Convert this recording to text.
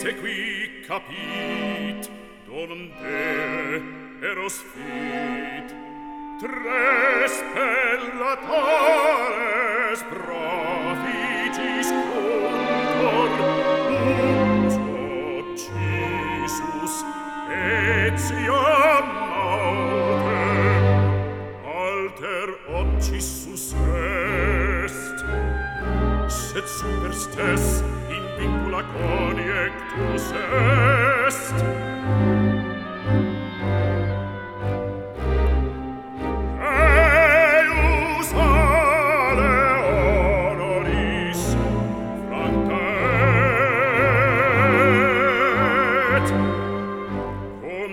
se qui capit donde eros fit. Tres pellatores proficis contor unus occisus etiam se super stes in vincula coniectus est. Eius ale honoris franca et cum